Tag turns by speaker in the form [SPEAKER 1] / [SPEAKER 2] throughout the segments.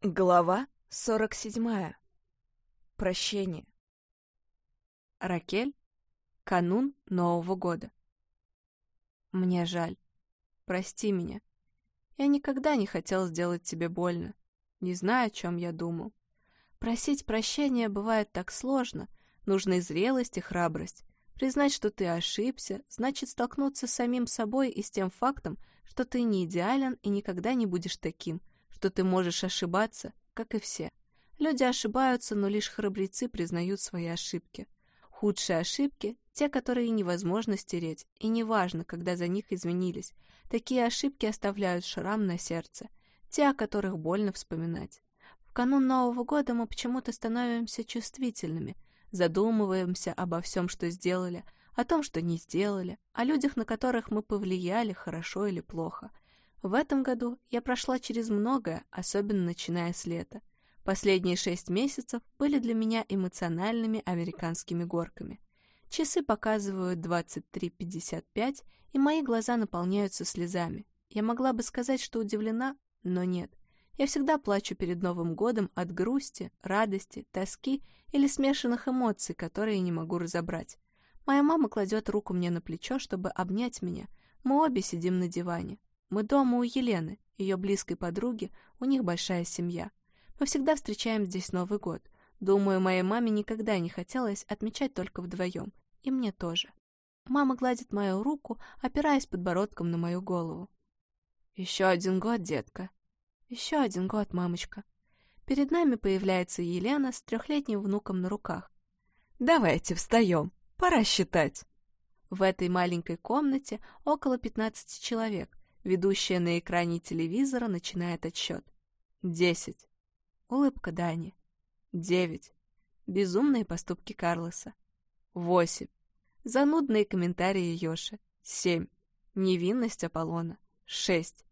[SPEAKER 1] Глава 47. Прощение. Ракель. Канун Нового года. Мне жаль. Прости меня. Я никогда не хотел сделать тебе больно. Не знаю, о чем я думал. Просить прощения бывает так сложно. Нужна и зрелость, и храбрость. Признать, что ты ошибся, значит столкнуться с самим собой и с тем фактом, что ты не идеален и никогда не будешь таким — что ты можешь ошибаться, как и все. Люди ошибаются, но лишь храбрецы признают свои ошибки. Худшие ошибки — те, которые невозможно стереть, и неважно, когда за них извинились. Такие ошибки оставляют шрам на сердце, те, о которых больно вспоминать. В канун Нового года мы почему-то становимся чувствительными, задумываемся обо всем, что сделали, о том, что не сделали, о людях, на которых мы повлияли, хорошо или плохо — в этом году я прошла через многое, особенно начиная с лета. Последние шесть месяцев были для меня эмоциональными американскими горками. Часы показывают 23.55, и мои глаза наполняются слезами. Я могла бы сказать, что удивлена, но нет. Я всегда плачу перед Новым годом от грусти, радости, тоски или смешанных эмоций, которые не могу разобрать. Моя мама кладет руку мне на плечо, чтобы обнять меня. Мы обе сидим на диване. Мы дома у Елены, ее близкой подруги, у них большая семья. Мы всегда встречаем здесь Новый год. Думаю, моей маме никогда не хотелось отмечать только вдвоем. И мне тоже. Мама гладит мою руку, опираясь подбородком на мою голову. «Еще один год, детка». «Еще один год, мамочка». Перед нами появляется Елена с трехлетним внуком на руках. «Давайте встаем, пора считать». В этой маленькой комнате около 15 человек. Ведущая на экране телевизора начинает отсчет. Десять. Улыбка Дани. Девять. Безумные поступки Карлоса. Восемь. Занудные комментарии Йоши. Семь. Невинность Аполлона. Шесть.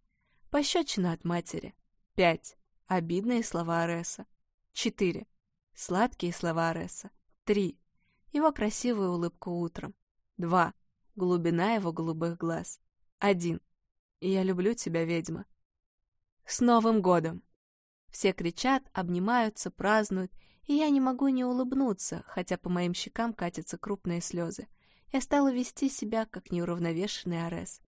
[SPEAKER 1] Пощечина от матери. Пять. Обидные слова Ареса. Четыре. Сладкие слова Ареса. Три. Его красивую улыбку утром. Два. Глубина его голубых глаз. Один. Я люблю тебя, ведьма. С Новым годом! Все кричат, обнимаются, празднуют, и я не могу не улыбнуться, хотя по моим щекам катятся крупные слезы. Я стала вести себя, как неуравновешенный Арес.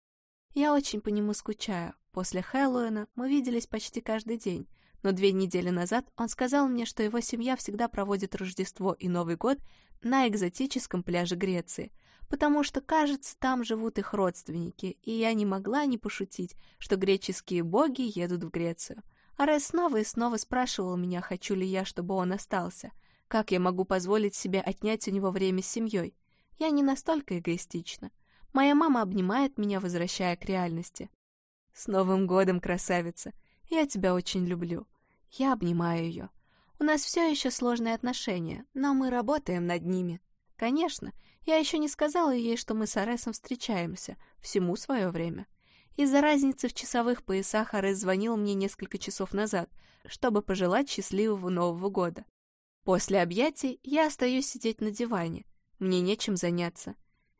[SPEAKER 1] Я очень по нему скучаю. После Хэллоуина мы виделись почти каждый день, но две недели назад он сказал мне, что его семья всегда проводит Рождество и Новый год на экзотическом пляже Греции — потому что, кажется, там живут их родственники, и я не могла не пошутить, что греческие боги едут в Грецию. Арес снова и снова спрашивал меня, хочу ли я, чтобы он остался. Как я могу позволить себе отнять у него время с семьей? Я не настолько эгоистична. Моя мама обнимает меня, возвращая к реальности. «С Новым годом, красавица! Я тебя очень люблю!» Я обнимаю ее. У нас все еще сложные отношения, но мы работаем над ними. Конечно, я еще не сказала ей, что мы с Аресом встречаемся, всему свое время. Из-за разницы в часовых поясах Арес звонил мне несколько часов назад, чтобы пожелать счастливого Нового года. После объятий я остаюсь сидеть на диване. Мне нечем заняться.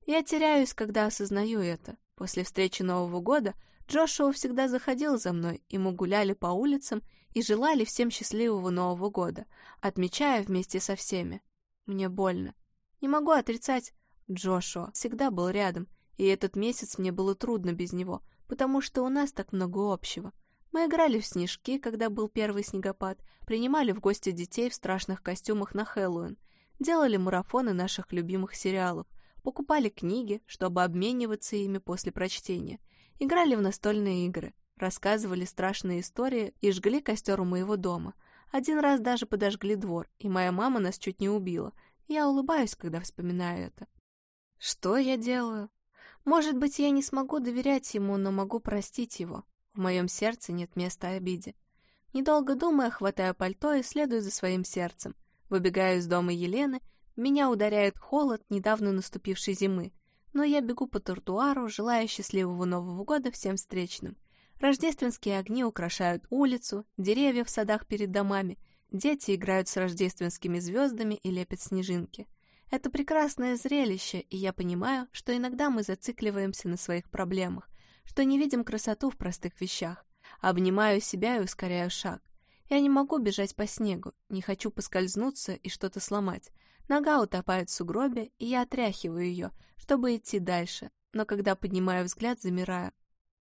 [SPEAKER 1] Я теряюсь, когда осознаю это. После встречи Нового года Джошуа всегда заходил за мной, и мы гуляли по улицам и желали всем счастливого Нового года, отмечая вместе со всеми. Мне больно. Не могу отрицать, Джошуа всегда был рядом, и этот месяц мне было трудно без него, потому что у нас так много общего. Мы играли в снежки, когда был первый снегопад, принимали в гости детей в страшных костюмах на Хэллоуин, делали марафоны наших любимых сериалов, покупали книги, чтобы обмениваться ими после прочтения, играли в настольные игры, рассказывали страшные истории и жгли костер у моего дома. Один раз даже подожгли двор, и моя мама нас чуть не убила — я улыбаюсь, когда вспоминаю это. Что я делаю? Может быть, я не смогу доверять ему, но могу простить его. В моем сердце нет места обиде. Недолго думая, хватаю пальто и следую за своим сердцем. Выбегаю из дома Елены, меня ударяет холод недавно наступившей зимы, но я бегу по тротуару, желая счастливого Нового года всем встречным. Рождественские огни украшают улицу, деревья в садах перед домами, Дети играют с рождественскими звездами и лепят снежинки. Это прекрасное зрелище, и я понимаю, что иногда мы зацикливаемся на своих проблемах, что не видим красоту в простых вещах. Обнимаю себя и ускоряю шаг. Я не могу бежать по снегу, не хочу поскользнуться и что-то сломать. Нога утопает в сугробе, и я отряхиваю ее, чтобы идти дальше, но когда поднимаю взгляд, замираю.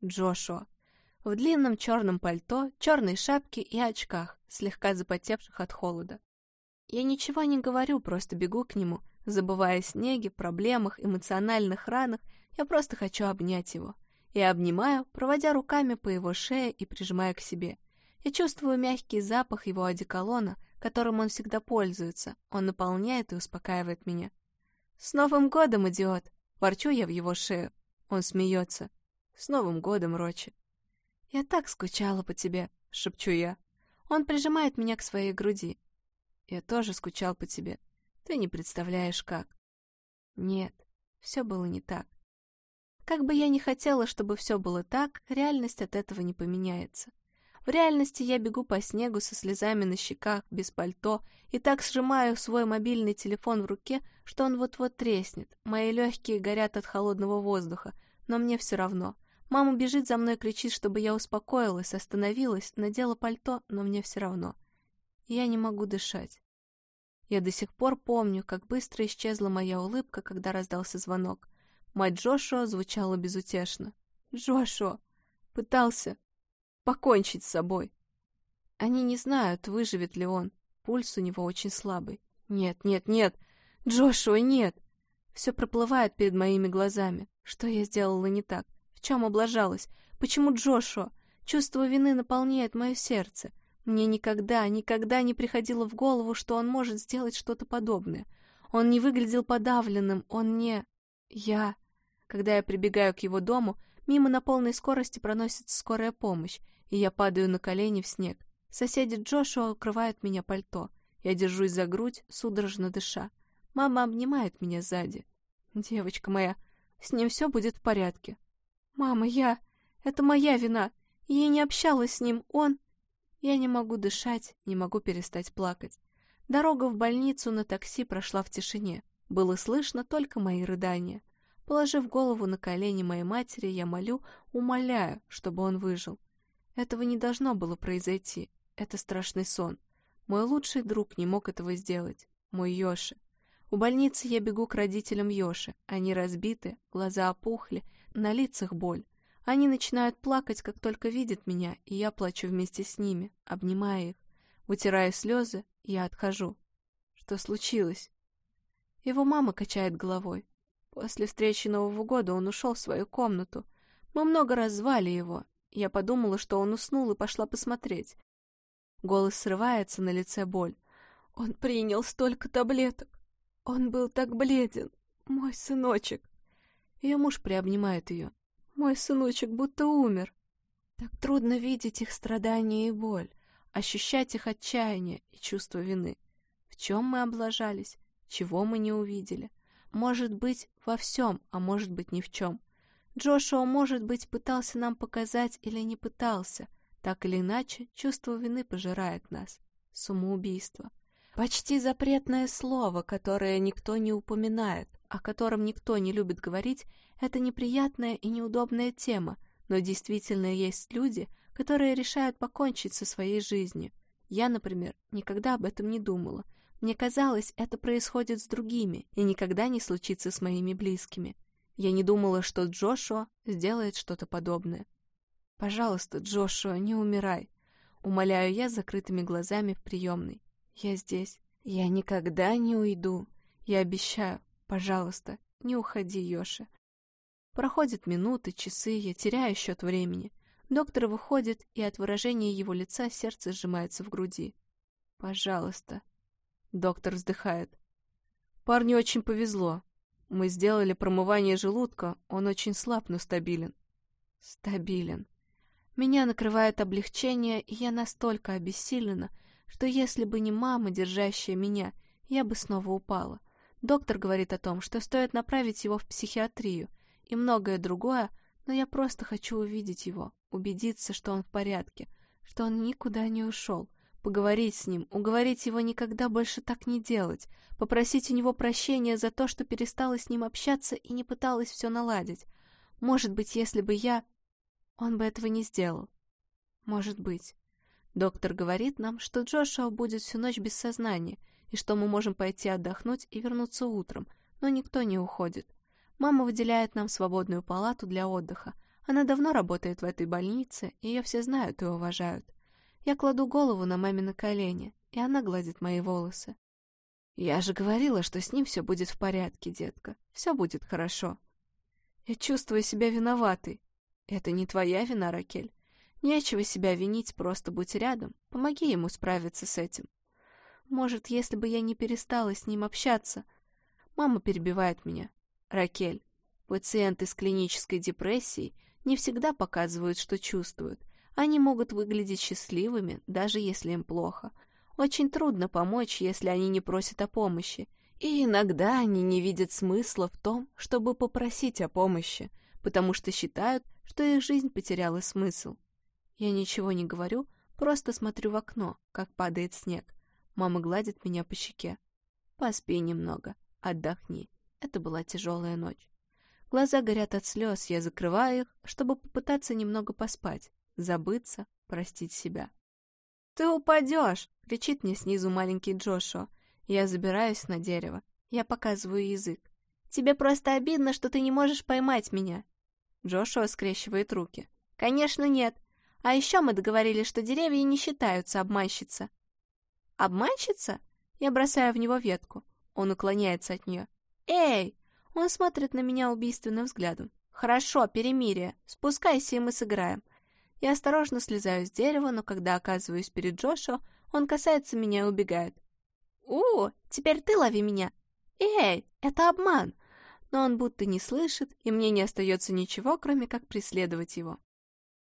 [SPEAKER 1] Джошуа. В длинном черном пальто, черной шапке и очках, слегка запотевших от холода. Я ничего не говорю, просто бегу к нему, забывая о снеге, проблемах, эмоциональных ранах, я просто хочу обнять его. Я обнимаю, проводя руками по его шее и прижимая к себе. Я чувствую мягкий запах его одеколона, которым он всегда пользуется. Он наполняет и успокаивает меня. «С Новым годом, идиот!» Ворчу я в его шею. Он смеется. «С Новым годом, Рочи!» «Я так скучала по тебе», — шепчу я. Он прижимает меня к своей груди. «Я тоже скучал по тебе. Ты не представляешь, как». Нет, все было не так. Как бы я ни хотела, чтобы все было так, реальность от этого не поменяется. В реальности я бегу по снегу со слезами на щеках, без пальто, и так сжимаю свой мобильный телефон в руке, что он вот-вот треснет. Мои легкие горят от холодного воздуха, но мне все равно. Мама бежит за мной, кричит, чтобы я успокоилась, остановилась, надела пальто, но мне все равно. Я не могу дышать. Я до сих пор помню, как быстро исчезла моя улыбка, когда раздался звонок. Мать Джошуа звучала безутешно. «Джошуа! Пытался покончить с собой!» Они не знают, выживет ли он. Пульс у него очень слабый. «Нет, нет, нет! Джошуа, нет!» Все проплывает перед моими глазами. Что я сделала не так? чем облажалась? Почему Джошуа? Чувство вины наполняет мое сердце. Мне никогда, никогда не приходило в голову, что он может сделать что-то подобное. Он не выглядел подавленным, он не... Я... Когда я прибегаю к его дому, мимо на полной скорости проносится скорая помощь, и я падаю на колени в снег. Соседи Джошуа укрывают меня пальто. Я держусь за грудь, судорожно дыша. Мама обнимает меня сзади. «Девочка моя, с ним все будет в порядке. «Мама, я... Это моя вина. Я не общалась с ним, он...» Я не могу дышать, не могу перестать плакать. Дорога в больницу на такси прошла в тишине. Было слышно только мои рыдания. Положив голову на колени моей матери, я молю, умоляю, чтобы он выжил. Этого не должно было произойти. Это страшный сон. Мой лучший друг не мог этого сделать. Мой Йоши. У больницы я бегу к родителям Йоши. Они разбиты, глаза опухли, на лицах боль. Они начинают плакать, как только видят меня, и я плачу вместе с ними, обнимая их. Вытирая слезы, я отхожу. Что случилось? Его мама качает головой. После встречи Нового года он ушел в свою комнату. Мы много раз звали его. Я подумала, что он уснул и пошла посмотреть. Голос срывается, на лице боль. Он принял столько таблеток. Он был так бледен. Мой сыночек. Ее муж приобнимает ее. Мой сыночек будто умер. Так трудно видеть их страдания и боль, ощущать их отчаяние и чувство вины. В чем мы облажались, чего мы не увидели. Может быть, во всем, а может быть, ни в чем. Джошуа, может быть, пытался нам показать или не пытался. Так или иначе, чувство вины пожирает нас. Самоубийство. Почти запретное слово, которое никто не упоминает, о котором никто не любит говорить, это неприятная и неудобная тема, но действительно есть люди, которые решают покончить со своей жизнью. Я, например, никогда об этом не думала. Мне казалось, это происходит с другими и никогда не случится с моими близкими. Я не думала, что Джошуа сделает что-то подобное. «Пожалуйста, Джошуа, не умирай!» Умоляю я закрытыми глазами в приемной. «Я здесь. Я никогда не уйду. Я обещаю. Пожалуйста, не уходи, Йоши. Проходят минуты, часы, я теряю счет времени. Доктор выходит, и от выражения его лица сердце сжимается в груди. «Пожалуйста». Доктор вздыхает. «Парню очень повезло. Мы сделали промывание желудка, он очень слаб, но стабилен». «Стабилен». Меня накрывает облегчение, и я настолько обессилена, что если бы не мама, держащая меня, я бы снова упала. Доктор говорит о том, что стоит направить его в психиатрию и многое другое, но я просто хочу увидеть его, убедиться, что он в порядке, что он никуда не ушел, поговорить с ним, уговорить его никогда больше так не делать, попросить у него прощения за то, что перестала с ним общаться и не пыталась все наладить. Может быть, если бы я... Он бы этого не сделал. Может быть. Доктор говорит нам, что Джошуа будет всю ночь без сознания, и что мы можем пойти отдохнуть и вернуться утром, но никто не уходит. Мама выделяет нам свободную палату для отдыха. Она давно работает в этой больнице, и ее все знают и уважают. Я кладу голову на мамины колени, и она гладит мои волосы. «Я же говорила, что с ним все будет в порядке, детка. Все будет хорошо». Я чувствую себя виноватой. Это не твоя вина, Ракель. Нечего себя винить, просто будь рядом. Помоги ему справиться с этим. Может, если бы я не перестала с ним общаться... Мама перебивает меня. Ракель, пациенты с клинической депрессией не всегда показывают, что чувствуют. Они могут выглядеть счастливыми, даже если им плохо. Очень трудно помочь, если они не просят о помощи. И иногда они не видят смысла в том, чтобы попросить о помощи, потому что считают, что их жизнь потеряла смысл. Я ничего не говорю, просто смотрю в окно, как падает снег. Мама гладит меня по щеке. Поспи немного, отдохни. Это была тяжелая ночь. Глаза горят от слез, я закрываю их, чтобы попытаться немного поспать, забыться, простить себя. «Ты упадешь!» — кричит мне снизу маленький Джошуа. Я забираюсь на дерево. Я показываю язык. «Тебе просто обидно, что ты не можешь поймать меня!» Джошуа скрещивает руки. «Конечно нет. А еще мы договорились, что деревья не считаются обманщица». «Обманщица?» Я бросаю в него ветку. Он уклоняется от нее. «Эй!» Он смотрит на меня убийственным взглядом. «Хорошо, перемирие. Спускайся, и мы сыграем». Я осторожно слезаю с дерева, но когда оказываюсь перед Джошуа, он касается меня и убегает. «У, теперь ты лови меня!» «Эй, это обман!» Но он будто не слышит, и мне не остается ничего, кроме как преследовать его.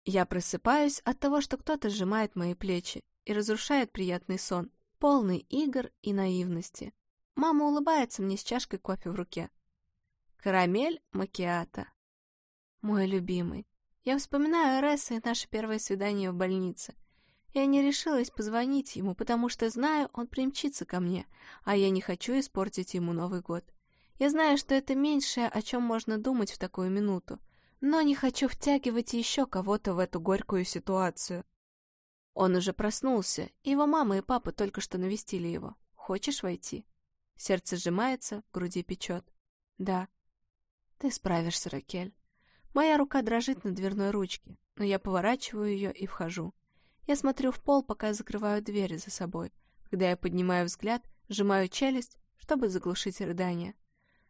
[SPEAKER 1] Я просыпаюсь от того, что кто-то сжимает мои плечи и разрушает приятный сон, полный игр и наивности. Мама улыбается мне с чашкой кофе в руке. Карамель макиата. Мой любимый. Я вспоминаю Ресса и наше первое свидание в больнице. Я не решилась позвонить ему, потому что знаю, он примчится ко мне, а я не хочу испортить ему Новый год. Я знаю, что это меньшее, о чем можно думать в такую минуту, но не хочу втягивать еще кого-то в эту горькую ситуацию. Он уже проснулся, его мама и папа только что навестили его. Хочешь войти? Сердце сжимается, в груди печет. Да. Ты справишься, Ракель. Моя рука дрожит на дверной ручке, но я поворачиваю ее и вхожу. Я смотрю в пол, пока закрываю дверь за собой. Когда я поднимаю взгляд, сжимаю челюсть, чтобы заглушить рыдание.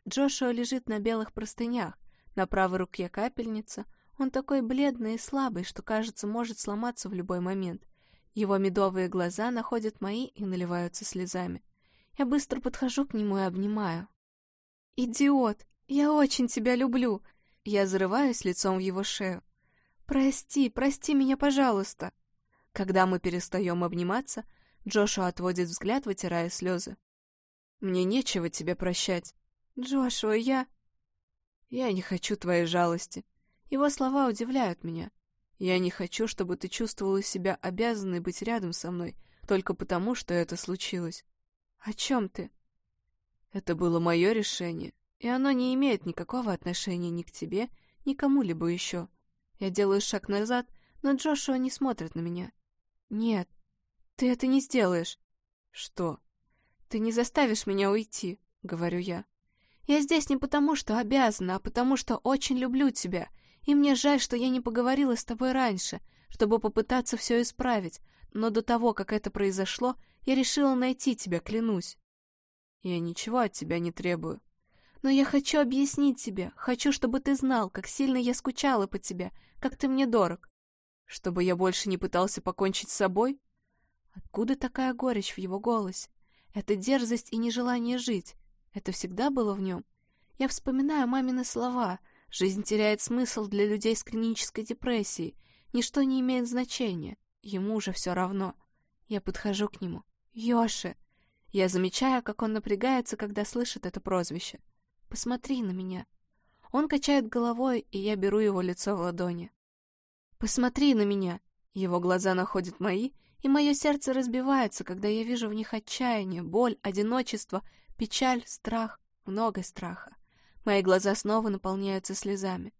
[SPEAKER 1] Джошуа лежит на белых простынях, на правой руке капельница. Он такой бледный и слабый, что, кажется, может сломаться в любой момент. Его медовые глаза находят мои и наливаются слезами. Я быстро подхожу к нему и обнимаю. «Идиот! Я очень тебя люблю!» Я зарываюсь лицом в его шею. «Прости, прости меня, пожалуйста!» Когда мы перестаем обниматься, Джошуа отводит взгляд, вытирая слезы. «Мне нечего тебе прощать». «Джошуа, я...» «Я не хочу твоей жалости». Его слова удивляют меня. «Я не хочу, чтобы ты чувствовала себя обязанной быть рядом со мной, только потому, что это случилось. «О чем ты?» «Это было мое решение, и оно не имеет никакого отношения ни к тебе, ни к кому-либо еще. Я делаю шаг назад, но Джошуа не смотрит на меня. Нет, ты это не сделаешь. Что? Ты не заставишь меня уйти, говорю я. Я здесь не потому, что обязана, а потому, что очень люблю тебя, и мне жаль, что я не поговорила с тобой раньше, чтобы попытаться все исправить, но до того, как это произошло, я решила найти тебя, клянусь. Я ничего от тебя не требую. Но я хочу объяснить тебе, хочу, чтобы ты знал, как сильно я скучала по тебе, как ты мне дорог. Чтобы я больше не пытался покончить с собой? Откуда такая горечь в его голосе? Это дерзость и нежелание жить. Это всегда было в нем. Я вспоминаю мамины слова. Жизнь теряет смысл для людей с клинической депрессией. Ничто не имеет значения. Ему уже все равно. Я подхожу к нему. Йоши. Я замечаю, как он напрягается, когда слышит это прозвище. Посмотри на меня. Он качает головой, и я беру его лицо в ладони. Посмотри на меня. Его глаза находят мои, и мое сердце разбивается, когда я вижу в них отчаяние, боль, одиночество, печаль, страх, много страха. Мои глаза снова наполняются слезами.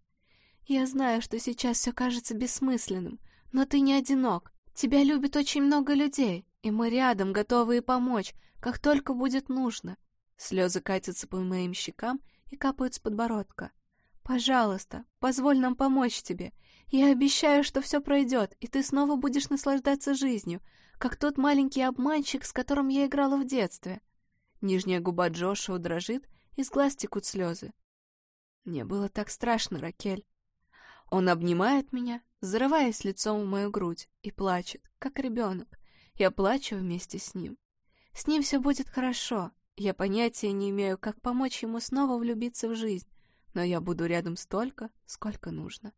[SPEAKER 1] Я знаю, что сейчас все кажется бессмысленным, но ты не одинок. Тебя любит очень много людей, и мы рядом, готовые помочь, как только будет нужно. Слезы катятся по моим щекам и капают с подбородка. Пожалуйста, позволь нам помочь тебе. Я обещаю, что все пройдет, и ты снова будешь наслаждаться жизнью, как тот маленький обманщик, с которым я играла в детстве. Нижняя губа Джошуа дрожит, из глаз текут слезы. Мне было так страшно, Ракель. Он обнимает меня, зарываясь лицом в мою грудь, и плачет, как ребенок. Я плачу вместе с ним. С ним все будет хорошо. Я понятия не имею, как помочь ему снова влюбиться в жизнь, но я буду рядом столько, сколько нужно.